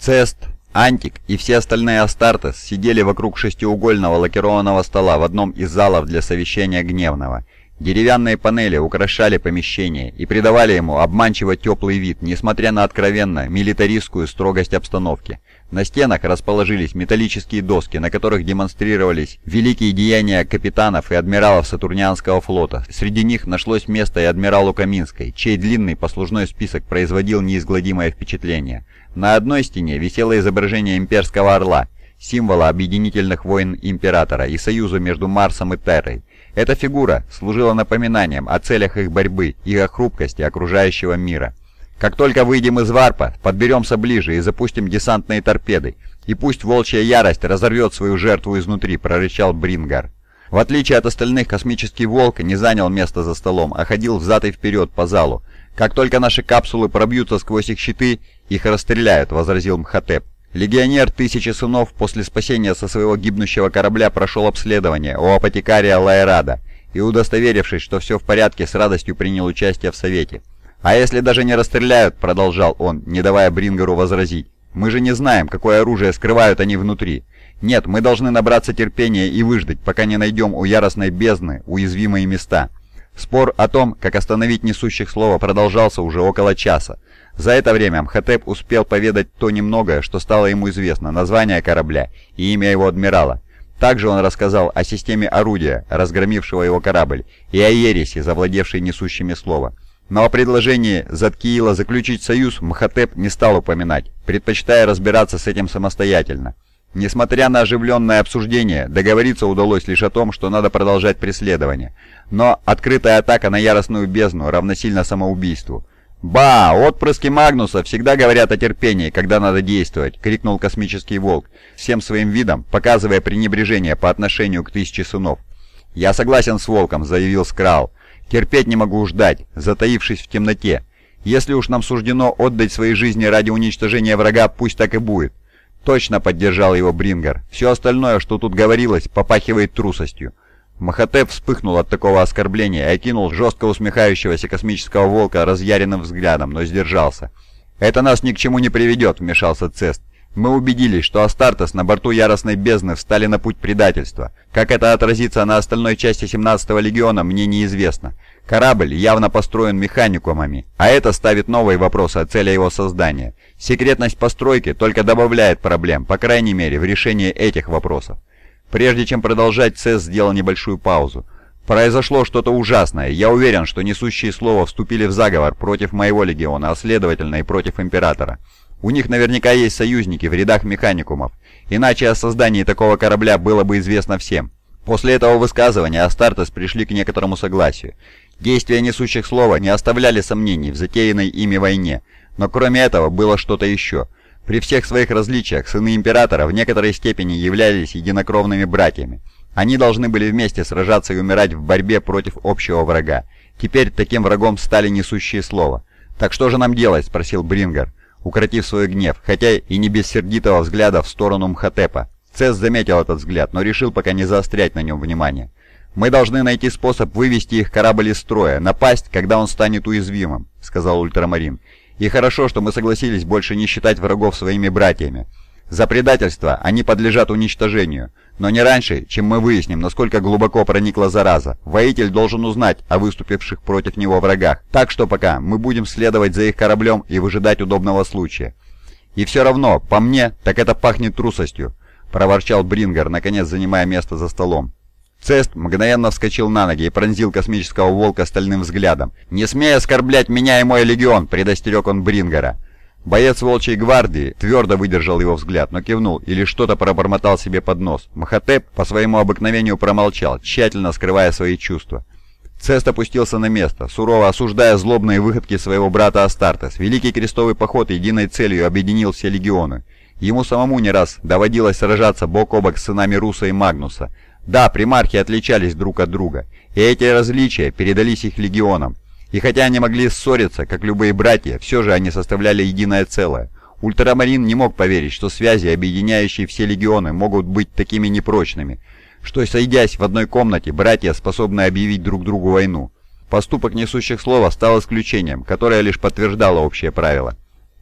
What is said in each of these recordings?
Цест, Антик и все остальные Астартес сидели вокруг шестиугольного лакированного стола в одном из залов для совещания Гневного. Деревянные панели украшали помещение и придавали ему обманчиво теплый вид, несмотря на откровенно милитаристскую строгость обстановки. На стенах расположились металлические доски, на которых демонстрировались великие деяния капитанов и адмиралов Сатурнианского флота. Среди них нашлось место и адмиралу Каминской, чей длинный послужной список производил неизгладимое впечатление. На одной стене висело изображение имперского орла, символа объединительных войн Императора и союза между Марсом и Террой. Эта фигура служила напоминанием о целях их борьбы и о хрупкости окружающего мира. Как только выйдем из варпа, подберемся ближе и запустим десантные торпеды. И пусть волчья ярость разорвет свою жертву изнутри», — прорычал Брингар. В отличие от остальных, космический волк не занял место за столом, а ходил взад и вперед по залу. «Как только наши капсулы пробьются сквозь их щиты, их расстреляют», — возразил Мхотеп. Легионер Тысячи Сынов после спасения со своего гибнущего корабля прошел обследование у апотекария Лайрада и, удостоверившись, что все в порядке, с радостью принял участие в Совете. «А если даже не расстреляют?» — продолжал он, не давая Брингеру возразить. «Мы же не знаем, какое оружие скрывают они внутри. Нет, мы должны набраться терпения и выждать, пока не найдем у яростной бездны уязвимые места». Спор о том, как остановить несущих слова, продолжался уже около часа. За это время Мхотеп успел поведать то немногое, что стало ему известно, название корабля и имя его адмирала. Также он рассказал о системе орудия, разгромившего его корабль, и о ереси, завладевшей несущими слова. Но о предложении Заткиила заключить союз Мхотеп не стал упоминать, предпочитая разбираться с этим самостоятельно. Несмотря на оживленное обсуждение, договориться удалось лишь о том, что надо продолжать преследование. Но открытая атака на яростную бездну равносильно самоубийству. «Ба! Отпрыски Магнуса всегда говорят о терпении, когда надо действовать!» — крикнул космический волк, всем своим видом показывая пренебрежение по отношению к тысяче сынов. «Я согласен с волком», — заявил Скрал. Терпеть не могу ждать, затаившись в темноте. Если уж нам суждено отдать свои жизни ради уничтожения врага, пусть так и будет. Точно поддержал его Брингер. Все остальное, что тут говорилось, попахивает трусостью. Махатеп вспыхнул от такого оскорбления и окинул жестко усмехающегося космического волка разъяренным взглядом, но сдержался. «Это нас ни к чему не приведет», — вмешался Цест. Мы убедились, что Астартес на борту Яростной Бездны встали на путь предательства. Как это отразится на остальной части 17-го легиона, мне неизвестно. Корабль явно построен механикумами, а это ставит новые вопросы о цели его создания. Секретность постройки только добавляет проблем, по крайней мере, в решении этих вопросов. Прежде чем продолжать, Цесс сделал небольшую паузу. Произошло что-то ужасное. Я уверен, что несущие слова вступили в заговор против моего легиона, а следовательно и против Императора. У них наверняка есть союзники в рядах механикумов, иначе о создании такого корабля было бы известно всем. После этого высказывания Астартес пришли к некоторому согласию. Действия несущих слова не оставляли сомнений в затеянной ими войне, но кроме этого было что-то еще. При всех своих различиях сыны Императора в некоторой степени являлись единокровными братьями. Они должны были вместе сражаться и умирать в борьбе против общего врага. Теперь таким врагом стали несущие слова. «Так что же нам делать?» – спросил Брингер укротив свой гнев, хотя и не без сердитого взгляда в сторону Мхотепа. Цесс заметил этот взгляд, но решил пока не заострять на нем внимание. «Мы должны найти способ вывести их корабль из строя, напасть, когда он станет уязвимым», — сказал Ультрамарин. «И хорошо, что мы согласились больше не считать врагов своими братьями. За предательство они подлежат уничтожению, но не раньше, чем мы выясним, насколько глубоко проникла зараза. Воитель должен узнать о выступивших против него врагах, так что пока мы будем следовать за их кораблем и выжидать удобного случая. И все равно, по мне, так это пахнет трусостью, проворчал Брингер, наконец занимая место за столом. Цест мгновенно вскочил на ноги и пронзил космического волка стальным взглядом. «Не смей оскорблять меня и мой легион!» — предостерег он Брингера. Боец Волчьей гвардии твердо выдержал его взгляд, но кивнул или что-то пробормотал себе под нос. Махатеп по своему обыкновению промолчал, тщательно скрывая свои чувства. Цест опустился на место, сурово осуждая злобные выходки своего брата Астартес. Великий крестовый поход единой целью объединил все легионы. Ему самому не раз доводилось сражаться бок о бок с сынами Руса и Магнуса. Да, примархи отличались друг от друга, и эти различия передались их легионам. И хотя они могли ссориться, как любые братья, все же они составляли единое целое. Ультрамарин не мог поверить, что связи, объединяющие все легионы, могут быть такими непрочными, что, сойдясь в одной комнате, братья способны объявить друг другу войну. Поступок несущих слова стал исключением, которое лишь подтверждало общее правило.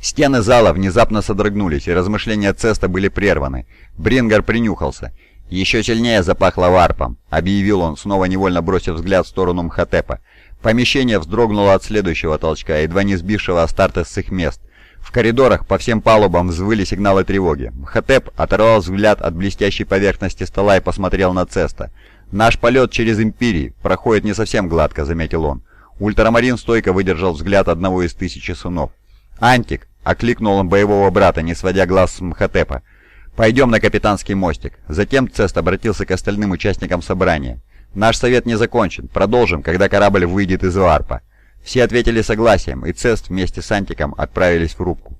Стены зала внезапно содрогнулись, и размышления Цеста были прерваны. Брингер принюхался. «Еще сильнее запахло варпом», — объявил он, снова невольно бросив взгляд в сторону Мхотепа. Помещение вздрогнуло от следующего толчка, едва не сбившего Астартес с их мест. В коридорах по всем палубам взвыли сигналы тревоги. Мхотеп оторвал взгляд от блестящей поверхности стола и посмотрел на Цеста. «Наш полет через Империи проходит не совсем гладко», — заметил он. Ультрамарин стойко выдержал взгляд одного из тысячи сынов. «Антик!» — окликнул он боевого брата, не сводя глаз с Мхотепа. «Пойдем на капитанский мостик». Затем Цест обратился к остальным участникам собрания. «Наш совет не закончен. Продолжим, когда корабль выйдет из Варпа». Все ответили согласием, и Цест вместе с Антиком отправились в рубку.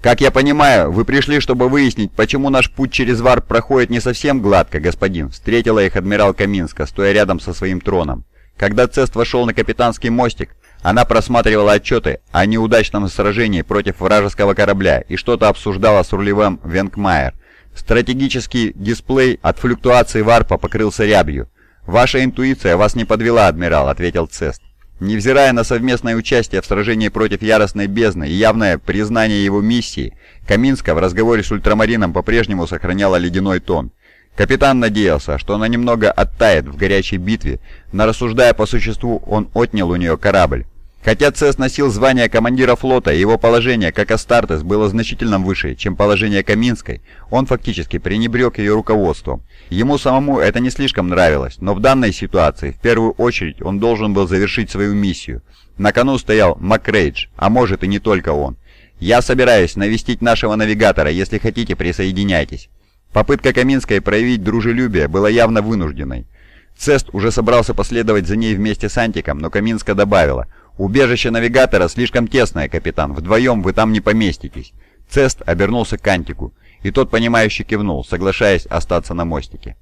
«Как я понимаю, вы пришли, чтобы выяснить, почему наш путь через Варп проходит не совсем гладко, господин», встретила их адмирал Каминска, стоя рядом со своим троном. Когда Цест вошел на капитанский мостик, она просматривала отчеты о неудачном сражении против вражеского корабля и что-то обсуждала с рулевым Венкмайер. Стратегический дисплей от флюктуации варпа покрылся рябью. «Ваша интуиция вас не подвела, адмирал», — ответил Цест. Невзирая на совместное участие в сражении против Яростной Бездны и явное признание его миссии, Каминска в разговоре с Ультрамарином по-прежнему сохраняла ледяной тон. Капитан надеялся, что она немного оттает в горячей битве, но рассуждая по существу, он отнял у нее корабль. Хотя Цесс носил звание командира флота, и его положение, как Астартес, было значительно выше, чем положение Каминской, он фактически пренебрег ее руководством. Ему самому это не слишком нравилось, но в данной ситуации, в первую очередь, он должен был завершить свою миссию. На кону стоял Макрейдж, а может и не только он. «Я собираюсь навестить нашего навигатора, если хотите, присоединяйтесь». Попытка Каминской проявить дружелюбие была явно вынужденной. Цест уже собрался последовать за ней вместе с Антиком, но Каминска добавила – «Убежище навигатора слишком тесное, капитан. Вдвоем вы там не поместитесь». Цест обернулся к Антику, и тот, понимающе кивнул, соглашаясь остаться на мостике.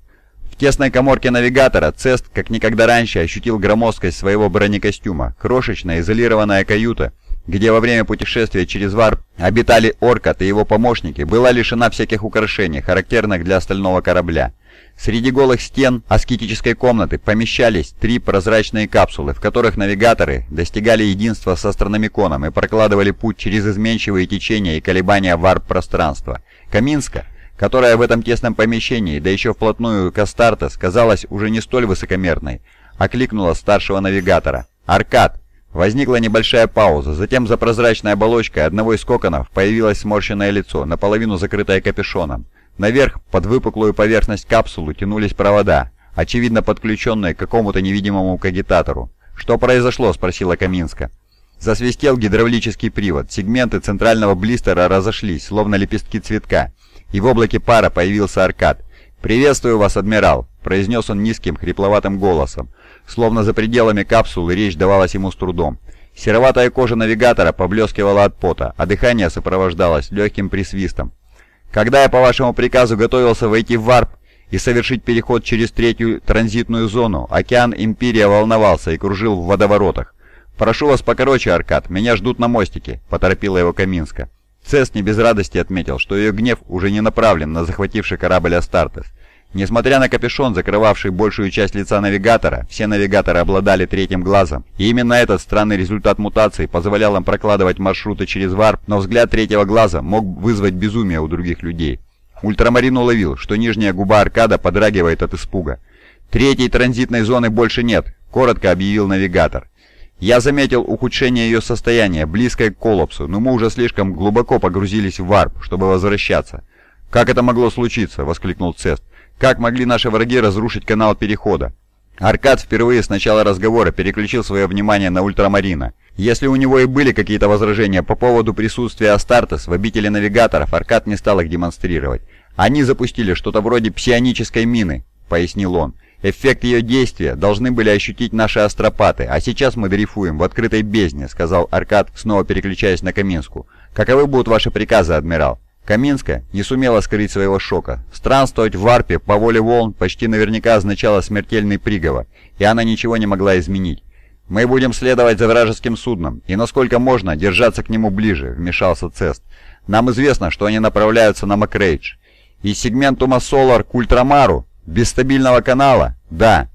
В тесной коморке навигатора Цест, как никогда раньше, ощутил громоздкость своего бронекостюма. Крошечная изолированная каюта, где во время путешествия через варп обитали Оркат и его помощники, была лишена всяких украшений, характерных для остального корабля. Среди голых стен аскетической комнаты помещались три прозрачные капсулы, в которых навигаторы достигали единства с астрономиконом и прокладывали путь через изменчивые течения и колебания варп-пространства. Каминска, которая в этом тесном помещении, да еще вплотную к Астартес, казалась уже не столь высокомерной, окликнула старшего навигатора. «Аркад!» Возникла небольшая пауза, затем за прозрачной оболочкой одного из коконов появилось сморщенное лицо, наполовину закрытое капюшоном. Наверх, под выпуклую поверхность капсулы, тянулись провода, очевидно подключенные к какому-то невидимому кагитатору. «Что произошло?» – спросила Каминска. Засвистел гидравлический привод, сегменты центрального блистера разошлись, словно лепестки цветка, и в облаке пара появился аркад. «Приветствую вас, адмирал!» – произнес он низким, хрипловатым голосом. Словно за пределами капсулы речь давалась ему с трудом. Сероватая кожа навигатора поблескивала от пота, а дыхание сопровождалось легким присвистом. Когда я по вашему приказу готовился войти в варп и совершить переход через третью транзитную зону, океан Империя волновался и кружил в водоворотах. «Прошу вас покороче, Аркад, меня ждут на мостике», — поторопила его Каминска. Цесс не без радости отметил, что ее гнев уже не направлен на захвативший корабль Астартес. Несмотря на капюшон, закрывавший большую часть лица навигатора, все навигаторы обладали третьим глазом, и именно этот странный результат мутации позволял им прокладывать маршруты через варп, но взгляд третьего глаза мог вызвать безумие у других людей. Ультрамарин уловил, что нижняя губа аркада подрагивает от испуга. «Третьей транзитной зоны больше нет», — коротко объявил навигатор. «Я заметил ухудшение ее состояния, близкое к коллапсу, но мы уже слишком глубоко погрузились в варп, чтобы возвращаться». «Как это могло случиться?» — воскликнул Цест. Как могли наши враги разрушить канал перехода? Аркад впервые с начала разговора переключил свое внимание на ультрамарина. Если у него и были какие-то возражения по поводу присутствия Астартес в обители навигаторов, Аркад не стал их демонстрировать. «Они запустили что-то вроде псионической мины», — пояснил он. «Эффект ее действия должны были ощутить наши астропаты, а сейчас мы дрейфуем в открытой бездне», — сказал Аркад, снова переключаясь на Каминску. «Каковы будут ваши приказы, адмирал?» Каминска не сумела скрыть своего шока. Странствовать в варпе по воле волн почти наверняка означало смертельный приговор, и она ничего не могла изменить. «Мы будем следовать за вражеским судном, и насколько можно держаться к нему ближе», — вмешался Цест. «Нам известно, что они направляются на Макрейдж. Из сегментума Солар к Ультрамару? Без стабильного канала? Да.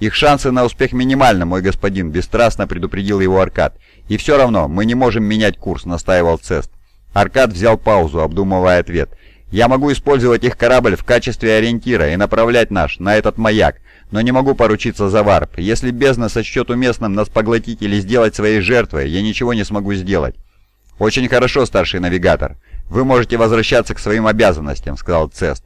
«Их шансы на успех минимальны, мой господин», — бесстрастно предупредил его Аркад. «И все равно мы не можем менять курс», — настаивал Цест. Аркад взял паузу, обдумывая ответ. «Я могу использовать их корабль в качестве ориентира и направлять наш на этот маяк, но не могу поручиться за варп. Если бездна сочтет уместным нас поглотить или сделать своей жертвой, я ничего не смогу сделать». «Очень хорошо, старший навигатор. Вы можете возвращаться к своим обязанностям», — сказал Цест.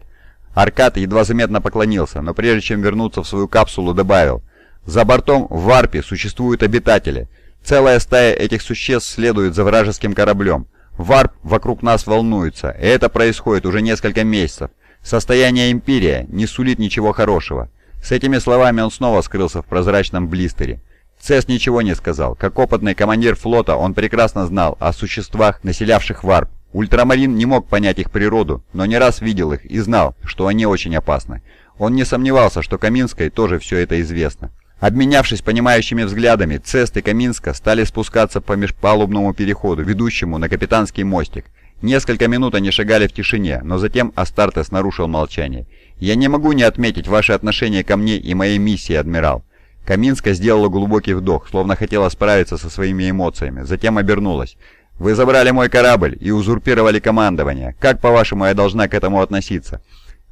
Аркад едва заметно поклонился, но прежде чем вернуться в свою капсулу, добавил. «За бортом в варпе существуют обитатели. Целая стая этих существ следует за вражеским кораблем. Варп вокруг нас волнуется, и это происходит уже несколько месяцев. Состояние Империя не сулит ничего хорошего». С этими словами он снова скрылся в прозрачном блистере. Цест ничего не сказал. Как опытный командир флота он прекрасно знал о существах, населявших варп. Ультрамарин не мог понять их природу, но не раз видел их и знал, что они очень опасны. Он не сомневался, что Каминской тоже все это известно. Обменявшись понимающими взглядами, Цест и Каминска стали спускаться по межпалубному переходу, ведущему на капитанский мостик. Несколько минут они шагали в тишине, но затем Астартес нарушил молчание. «Я не могу не отметить ваше отношение ко мне и моей миссии, адмирал». Каминска сделала глубокий вдох, словно хотела справиться со своими эмоциями, затем обернулась. Вы забрали мой корабль и узурпировали командование. Как, по-вашему, я должна к этому относиться?»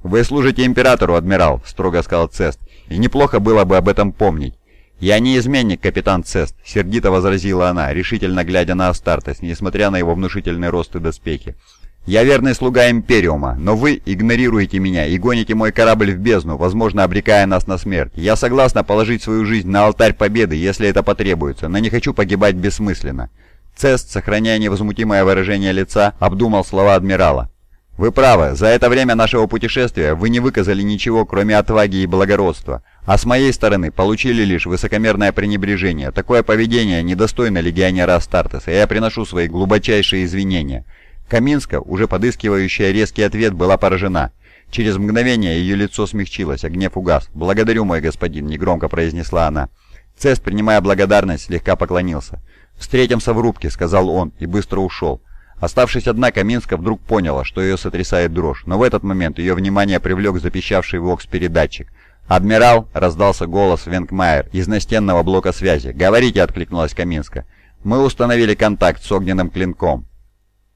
«Вы служите императору, адмирал», — строго сказал Цест, — «и неплохо было бы об этом помнить». «Я не изменник, капитан Цест», — сердито возразила она, решительно глядя на Астартес, несмотря на его внушительный рост и доспехи. «Я верный слуга Империума, но вы игнорируете меня и гоните мой корабль в бездну, возможно, обрекая нас на смерть. Я согласна положить свою жизнь на алтарь победы, если это потребуется, но не хочу погибать бессмысленно». Цест, сохраняя невозмутимое выражение лица, обдумал слова адмирала. «Вы правы, за это время нашего путешествия вы не выказали ничего, кроме отваги и благородства, а с моей стороны получили лишь высокомерное пренебрежение. Такое поведение недостойно легионера Астартеса, и я приношу свои глубочайшие извинения». Каминска, уже подыскивающая резкий ответ, была поражена. Через мгновение ее лицо смягчилось, а гнев угас. «Благодарю, мой господин», — негромко произнесла она. Цест, принимая благодарность, слегка поклонился. «Встретимся в рубке», — сказал он и быстро ушел. Оставшись одна, Каминска вдруг поняла, что ее сотрясает дрожь, но в этот момент ее внимание привлек запищавший вокс-передатчик. «Адмирал!» — раздался голос Венкмайер из настенного блока связи. «Говорите!» — откликнулась Каминска. «Мы установили контакт с огненным клинком.